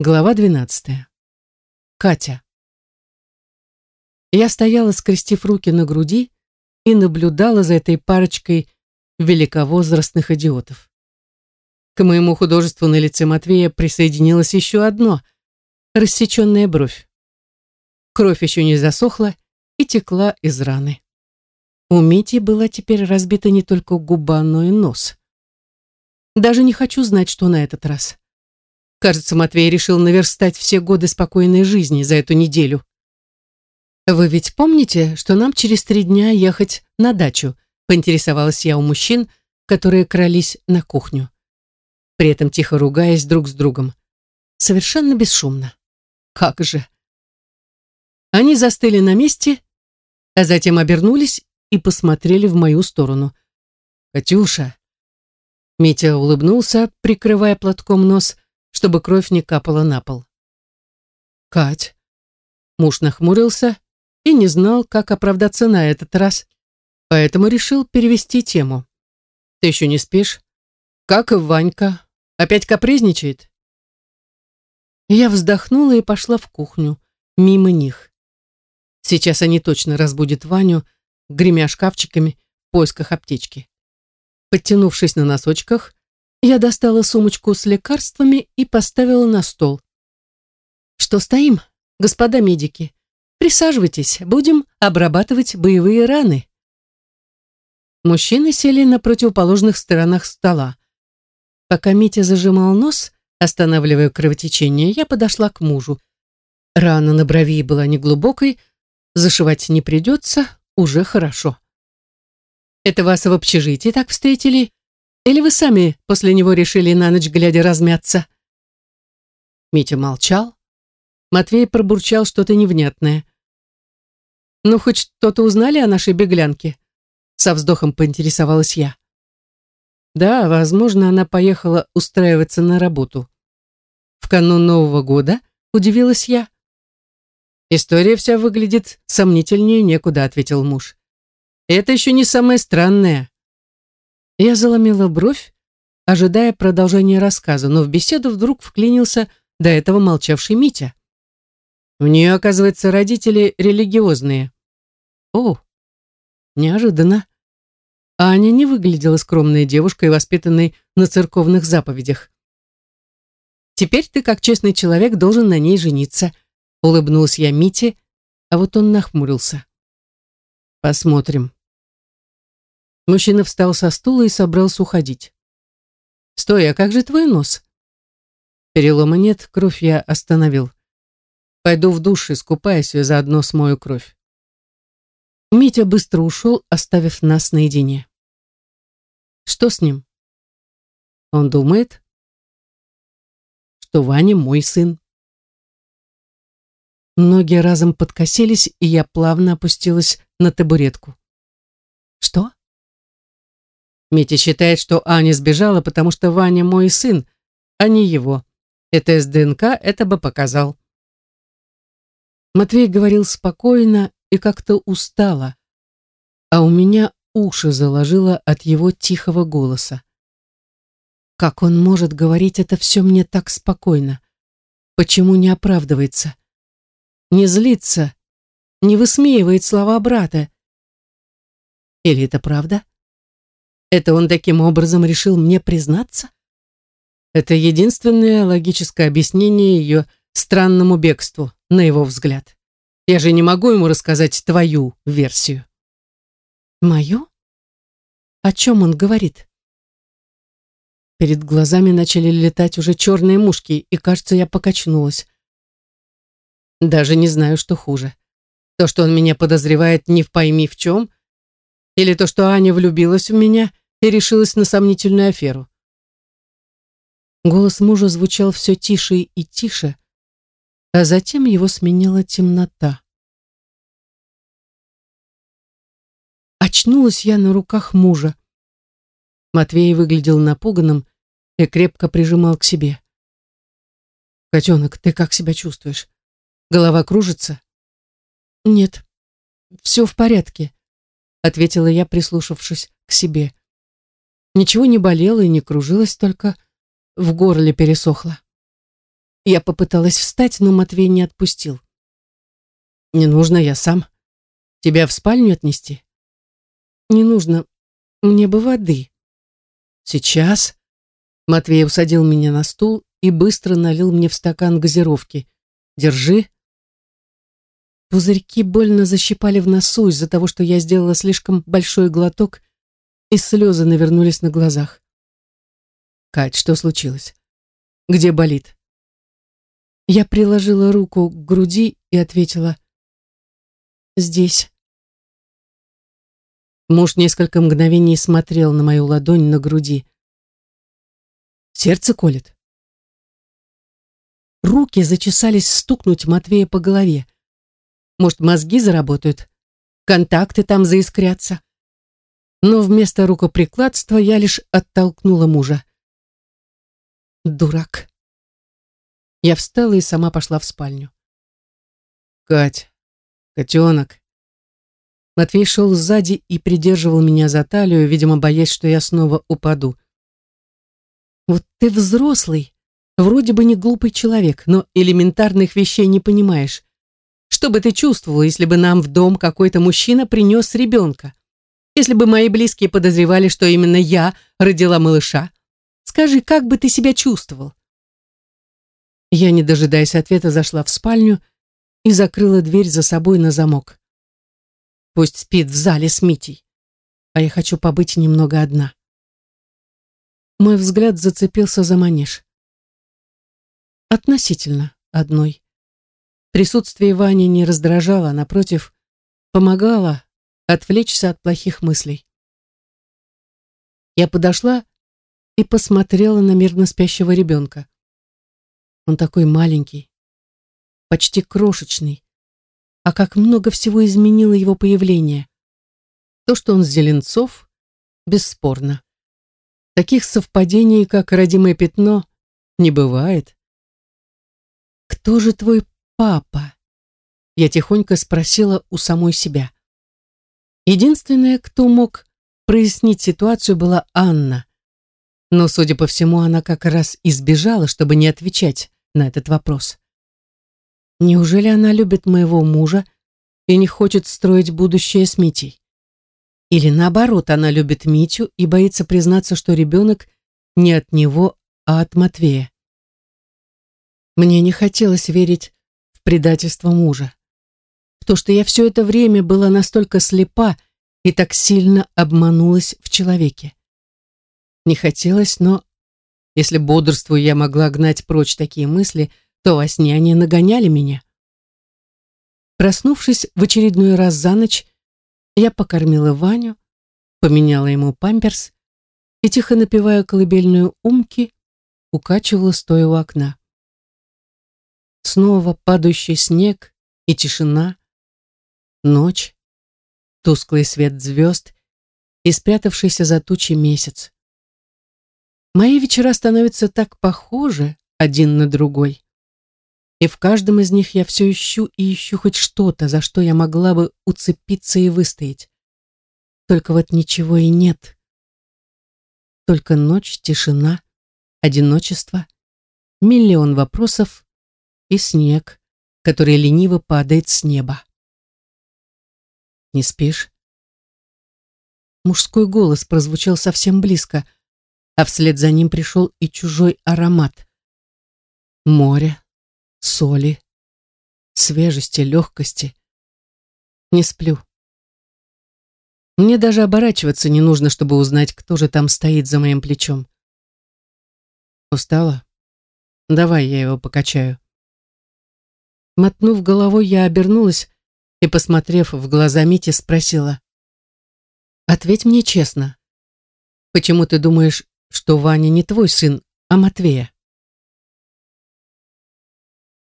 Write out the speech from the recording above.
Глава 12. Катя. Я стояла, скрестив руки на груди, и наблюдала за этой парочкой великовозрастных идиотов. К моему художеству на лице Матвея присоединилось еще одно — рассеченная бровь. Кровь еще не засохла и текла из раны. У Мити была теперь разбита не только губа, но и нос. Даже не хочу знать, что на этот раз. Кажется, Матвей решил наверстать все годы спокойной жизни за эту неделю. «Вы ведь помните, что нам через три дня ехать на дачу?» поинтересовалась я у мужчин, которые крались на кухню. При этом тихо ругаясь друг с другом. Совершенно бесшумно. Как же. Они застыли на месте, а затем обернулись и посмотрели в мою сторону. «Катюша!» Митя улыбнулся, прикрывая платком нос, чтобы кровь не капала на пол. «Кать!» Муж нахмурился и не знал, как оправдаться на этот раз, поэтому решил перевести тему. «Ты еще не спишь? Как Ванька? Опять капризничает?» Я вздохнула и пошла в кухню, мимо них. Сейчас они точно разбудят Ваню, гремя шкафчиками в поисках аптечки. Подтянувшись на носочках, я достала сумочку с лекарствами и поставила на стол. «Что стоим, господа медики? Присаживайтесь, будем обрабатывать боевые раны». Мужчины сели на противоположных сторонах стола. Пока Митя зажимал нос, останавливая кровотечение, я подошла к мужу. Рана на брови была неглубокой, зашивать не придется, уже хорошо. «Это вас в общежитии так встретили? Или вы сами после него решили на ночь глядя размяться?» Митя молчал. Матвей пробурчал что-то невнятное. «Ну, хоть что-то узнали о нашей беглянке?» Со вздохом поинтересовалась я. Да, возможно, она поехала устраиваться на работу. В канун Нового года, удивилась я. История вся выглядит сомнительнее некуда, ответил муж. Это еще не самое странное. Я заломила бровь, ожидая продолжения рассказа, но в беседу вдруг вклинился до этого молчавший Митя. У нее, оказывается, родители религиозные. О, неожиданно. Аня не выглядела скромной девушкой, воспитанной на церковных заповедях. «Теперь ты, как честный человек, должен на ней жениться», — улыбнулась я Мите, а вот он нахмурился. «Посмотрим». Мужчина встал со стула и собрался уходить. «Стой, а как же твой нос?» Перелома нет, кровь я остановил. Пойду в душ, искупаюсь и заодно смою кровь. Митя быстро ушел, оставив нас наедине. Что с ним? Он думает, что Ваня мой сын. Ноги разом подкосились, и я плавно опустилась на табуретку. Что? Митя считает, что Аня сбежала, потому что Ваня мой сын, а не его. Это ДНК это бы показал. Матвей говорил спокойно и как-то устало, а у меня уши заложило от его тихого голоса. Как он может говорить это все мне так спокойно? Почему не оправдывается? Не злится, не высмеивает слова брата? Или это правда? Это он таким образом решил мне признаться? Это единственное логическое объяснение ее странному бегству, на его взгляд. Я же не могу ему рассказать твою версию. Мою? О чем он говорит? Перед глазами начали летать уже черные мушки, и, кажется, я покачнулась. Даже не знаю, что хуже. То, что он меня подозревает не в пойми в чем, или то, что Аня влюбилась в меня и решилась на сомнительную аферу. Голос мужа звучал все тише и тише, а затем его сменила темнота. Очнулась я на руках мужа. Матвей выглядел напуганным и крепко прижимал к себе. «Котенок, ты как себя чувствуешь? Голова кружится?» «Нет, все в порядке», ответила я, прислушавшись к себе. Ничего не болело и не кружилось, только в горле пересохло. Я попыталась встать, но Матвей не отпустил. «Не нужно, я сам. Тебя в спальню отнести?» «Не нужно. Мне бы воды». «Сейчас?» Матвей усадил меня на стул и быстро налил мне в стакан газировки. «Держи». Пузырьки больно защипали в носу из-за того, что я сделала слишком большой глоток, и слезы навернулись на глазах. «Кать, что случилось? Где болит?» Я приложила руку к груди и ответила «Здесь». Муж несколько мгновений смотрел на мою ладонь на груди. «Сердце колет?» Руки зачесались стукнуть Матвея по голове. Может, мозги заработают? Контакты там заискрятся? Но вместо рукоприкладства я лишь оттолкнула мужа. Дурак. Я встала и сама пошла в спальню. «Кать, котенок». Матвей шел сзади и придерживал меня за талию, видимо, боясь, что я снова упаду. «Вот ты взрослый, вроде бы не глупый человек, но элементарных вещей не понимаешь. Что бы ты чувствовал, если бы нам в дом какой-то мужчина принес ребенка? Если бы мои близкие подозревали, что именно я родила малыша? Скажи, как бы ты себя чувствовал?» Я, не дожидаясь ответа, зашла в спальню и закрыла дверь за собой на замок. Пусть спит в зале с Митей, а я хочу побыть немного одна. Мой взгляд зацепился за манеж. Относительно одной. Присутствие Вани не раздражало, а, напротив, помогало отвлечься от плохих мыслей. Я подошла и посмотрела на мирно спящего ребенка. Он такой маленький, почти крошечный. А как много всего изменило его появление. То, что он Зеленцов, бесспорно. Таких совпадений, как родимое пятно, не бывает. «Кто же твой папа?» Я тихонько спросила у самой себя. Единственная, кто мог прояснить ситуацию, была Анна. Но, судя по всему, она как раз избежала, чтобы не отвечать на этот вопрос. Неужели она любит моего мужа и не хочет строить будущее с Митей? Или наоборот, она любит Митю и боится признаться, что ребенок не от него, а от Матвея? Мне не хотелось верить в предательство мужа. То, что я все это время была настолько слепа и так сильно обманулась в человеке. Не хотелось, но если бодрствую я могла гнать прочь такие мысли, то во сне они нагоняли меня. Проснувшись в очередной раз за ночь, я покормила Ваню, поменяла ему памперс и, тихо напевая колыбельную умки, укачивала, стоя у окна. Снова падающий снег и тишина, ночь, тусклый свет звезд и спрятавшийся за тучей месяц. Мои вечера становятся так похожи один на другой. И в каждом из них я все ищу и ищу хоть что-то, за что я могла бы уцепиться и выстоять. Только вот ничего и нет. Только ночь, тишина, одиночество, миллион вопросов и снег, который лениво падает с неба. «Не спишь?» Мужской голос прозвучал совсем близко — а вслед за ним пришел и чужой аромат. Море, соли, свежести, легкости. Не сплю. Мне даже оборачиваться не нужно, чтобы узнать, кто же там стоит за моим плечом. Устала? Давай я его покачаю. Мотнув головой, я обернулась и, посмотрев в глаза Мити, спросила. «Ответь мне честно. Почему ты думаешь, что Ваня не твой сын, а Матвея.